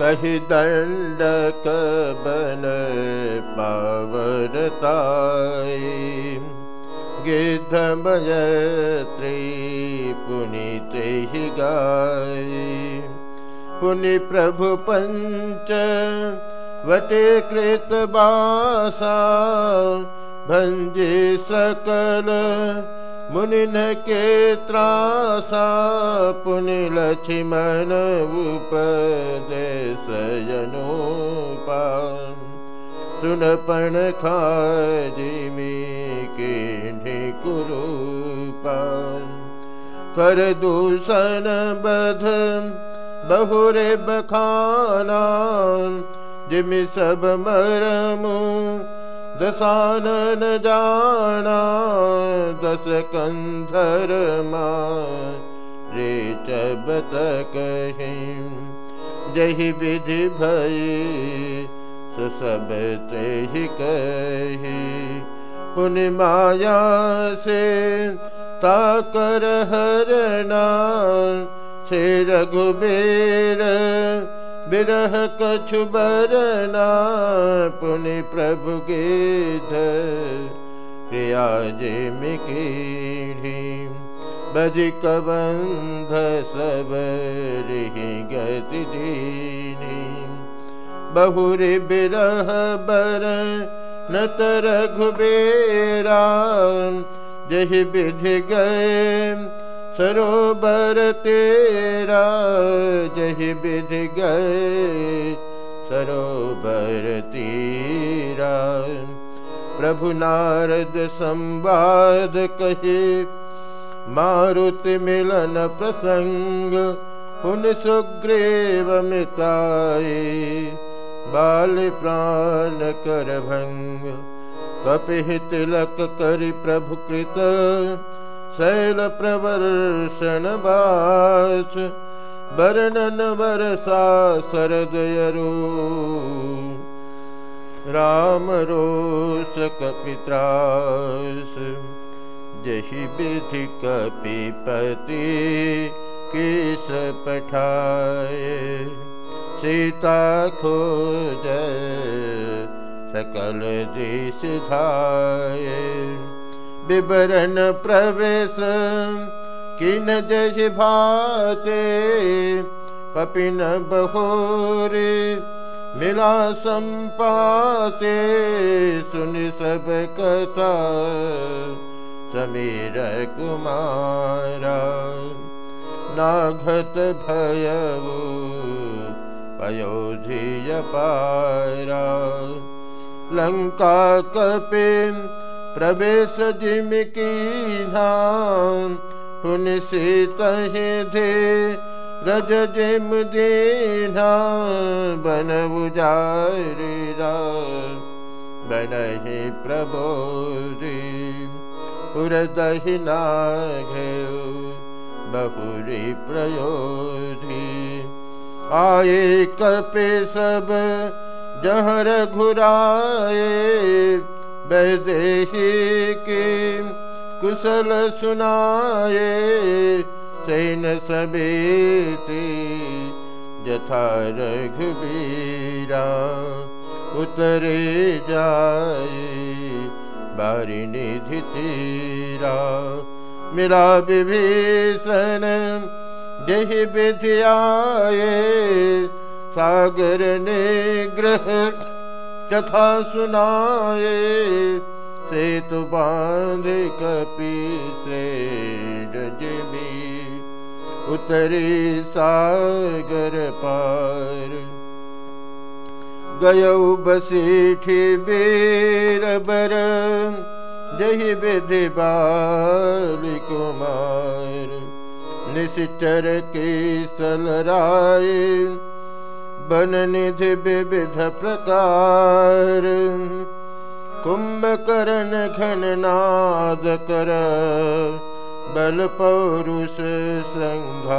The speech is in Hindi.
कही दंडक बन पावरताई गिद्धमयत्री पुनित ही गाय पुनि प्रभु पंच वटे कृत बासा भंजे सकल मुनिन के त्रासा पुनि लक्ष्मण उपदेश सुन पण खाजिमी के कुरूपा कर दूषण बध बहुरे बखाना जिमि सब मरमु दसानन जाना दस कंधर रे चबत कहीं जही विधि भई सो सब ते कही। पुन माया से ताकर हरना से रघुबेर बिरह कछु बरना पुनि प्रभु गीत क्रिया जे मिकी बधिक बंध सब गति दीनी बहुरी बिरह बर नत रघुबेरा जही विधि गए सरोबर तेरा। जही विधि गए सरोबर तीरा प्रभु नारद संवाद कहे मारुति मिलन प्रसंग पुन सुग्रीव मिताए बाल प्राण कर भंग कपिहित तिलक करि प्रभु कृत शैल प्रवर्षण बास वर्णन वर्षा शरदयरु राम रोष कपित्रास जही विधि कपिपति किस पठाए। सीता खोज सकल दिश धाये विवरण प्रवेश किन जय भाते, कपिन बहोरे मिला संपाते, सुन सब कथा। समीर कुमारा नाघत भयऊ अयोध्य पारा। लंका कपे प्रवेश जिम की नाम पुन से तहे रज जिम दीना बन उजारा बन ही प्रबोधि पुर दहिना घेऊ बहुरी प्रयोधि। आए कपे सब जहर घुराए, वैदेही की कुशल सुनाए। सैन सबेती जथा रघुबीरा उतरे जाए बारी निधि तीरा। मिला विभीषण जही विधियाए सागर ने ग्रह कथा सुनाए से तो बाँध कपी से डजमी उतरी सागर पार। गयौ बसीठी बीर बर, जही विधि बाल कुमार। निश्चर की सलराय बन निधि विविध प्रकार। कुंभकर्ण घन नाद कर बल पौरुष संघार